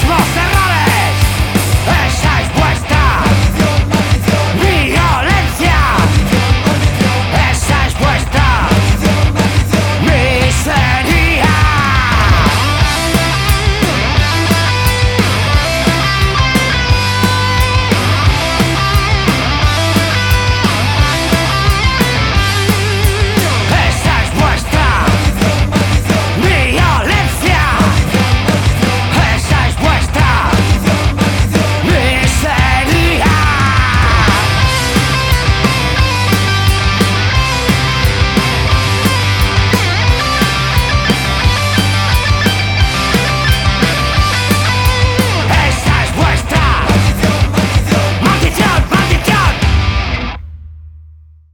Just mismos